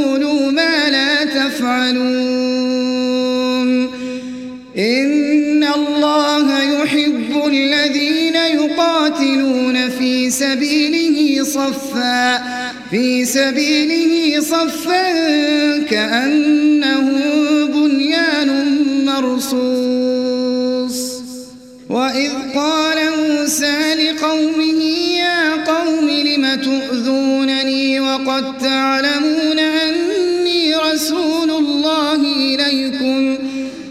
ما لا تفعلون إن الله يحب الذين يقاتلون في سبيله صفا في سبيله صفا كأنه بنيان مرصوص. وإذ قال موسى لقومه يا قوم لم تؤذونني وقد تعلمون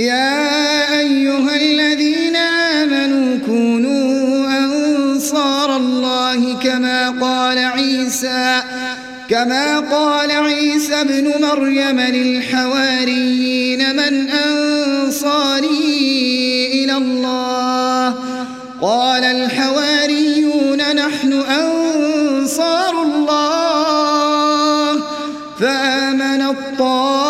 يا أيها الذين آمنوا كونوا أنصار الله كما قال عيسى كما قال عيسى ابن مريم للحواريين من أنصاري إلى الله؟ قال الحواريون نحن أنصار الله. فآمن الطائفة